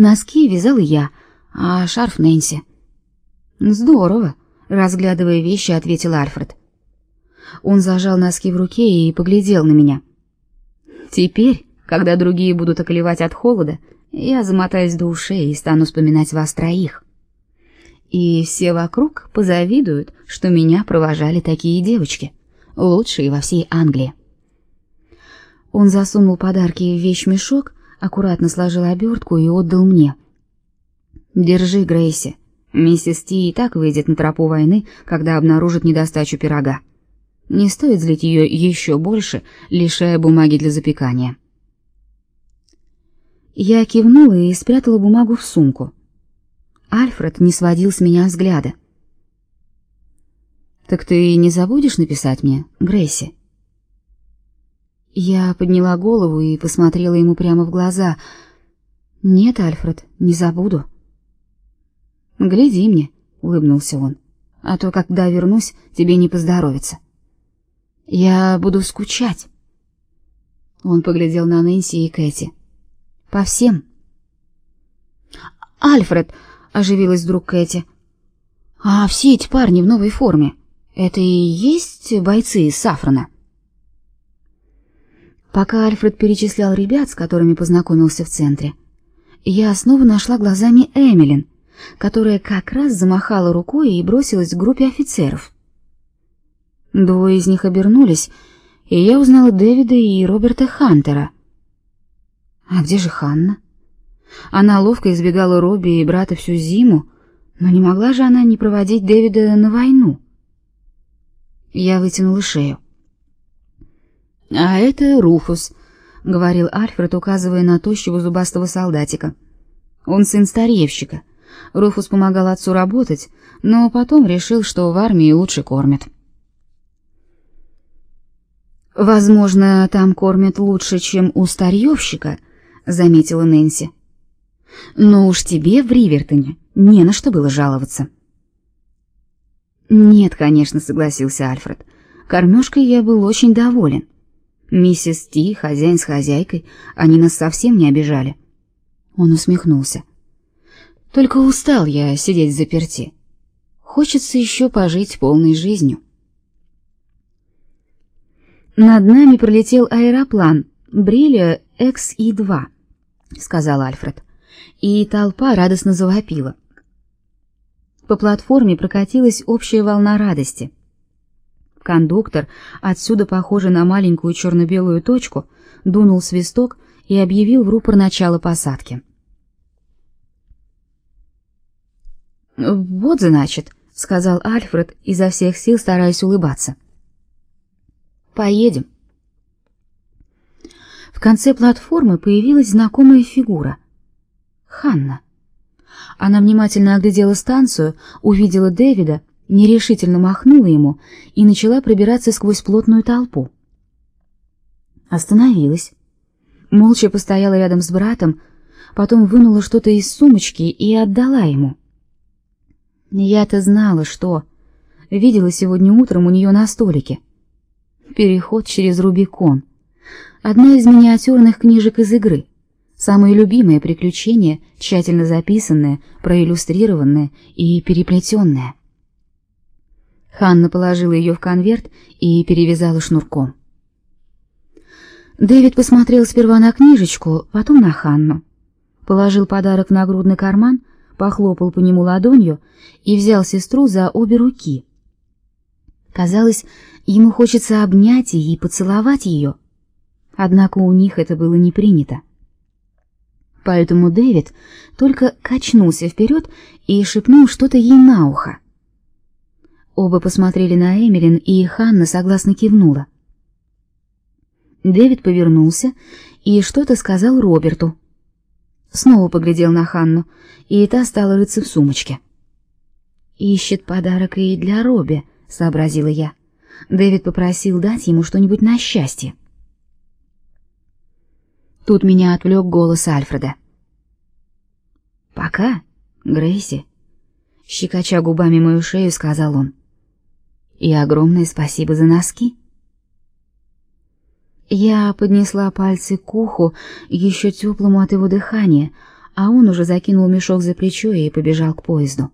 Носки вязала я, а шарф Нэнси. Здорово, разглядывая вещи, ответил Альфред. Он зажал носки в руке и поглядел на меня. Теперь, когда другие будут околевать от холода, я замотаюсь до ушей и стану вспоминать вас троих. И все вокруг позавидуют, что меня провожали такие девочки, лучшие во всей Англии. Он засунул подарки в вещмешок, аккуратно сложил обертку и отдал мне. Держи, Грейси. Миссис Ти и так выйдет на тропу войны, когда обнаружит недостачу пирога. Не стоит злить ее еще больше, лишая бумаги для запекания. Я кивнула и спрятала бумагу в сумку. Альфред не сводил с меня взгляда. Так ты не забудешь написать мне, Грейси? Я подняла голову и посмотрела ему прямо в глаза. Нет, Альфред, не забуду. Гляди мне, улыбнулся он. А то когда вернусь, тебе не поздоровится. Я буду скучать. Он поглядел на Нэнси и Кэти. По всем. Альфред, оживилась вдруг Кэти. А все эти парни в новой форме это и есть бойцы из Сафрана. Пока Альфред перечислял ребят, с которыми познакомился в центре, я снова нашла глазами Эмилин, которая как раз замахала рукой и бросилась к группе офицеров. Двое из них обернулись, и я узнала Дэвида и Роберта Хантера. А где же Ханна? Она ловко избегала Робби и брата всю зиму, но не могла же она не проводить Дэвида на войну. Я вытянула шею. А это Руфус, говорил Альфред, указывая на тощего зубастого солдатика. Он сын старьевщика. Руфус помогал отцу работать, но потом решил, что в армии лучше кормят. Возможно, там кормят лучше, чем у старьевщика, заметила Нэнси. Но уж тебе в Ривертоне не на что было жаловаться. Нет, конечно, согласился Альфред. Кормежкой я был очень доволен. Миссис Ти, хозяин с хозяйкой, они нас совсем не обижали. Он усмехнулся. Только устал я сидеть заперти. Хочется еще пожить полной жизнью. Над нами пролетел аэроплан Бриля XI-2, сказал Альфред. И толпа радостно завопила. По платформе прокатилась общая волна радости. Кондуктор, отсюда похожий на маленькую черно-белую точку, дунул свисток и объявил в рупор начало посадки. «Вот, значит», — сказал Альфред, изо всех сил стараясь улыбаться. «Поедем». В конце платформы появилась знакомая фигура. Ханна. Она внимательно оглядела станцию, увидела Дэвида нерешительно махнула ему и начала пробираться сквозь плотную толпу. Остановилась. Молча постояла рядом с братом, потом вынула что-то из сумочки и отдала ему. Я-то знала, что видела сегодня утром у нее на столике. Переход через Рубикон. Одна из миниатюрных книжек из игры. Самое любимое приключение, тщательно записанное, проиллюстрированное и переплетенное. Ханна положила ее в конверт и перевязала шнурком. Дэвид посмотрел сперва на книжечку, потом на Ханну. Положил подарок в нагрудный карман, похлопал по нему ладонью и взял сестру за обе руки. Казалось, ему хочется обнять и поцеловать ее. Однако у них это было не принято. Поэтому Дэвид только качнулся вперед и шепнул что-то ей на ухо. Оба посмотрели на Эмилин, и Ханна согласно кивнула. Дэвид повернулся и что-то сказал Роберту. Снова поглядел на Ханну, и та стала рыться в сумочке. Ищет подарок и для Робби, сообразила я. Дэвид попросил дать ему что-нибудь на счастье. Тут меня отвлек голос Альфреда. Пока, Грейси, щекоча губами мою шею, сказал он. И огромное спасибо за носки. Я поднесла пальцы к уху, еще теплому от его дыхания, а он уже закинул мешок за плечо и побежал к поезду.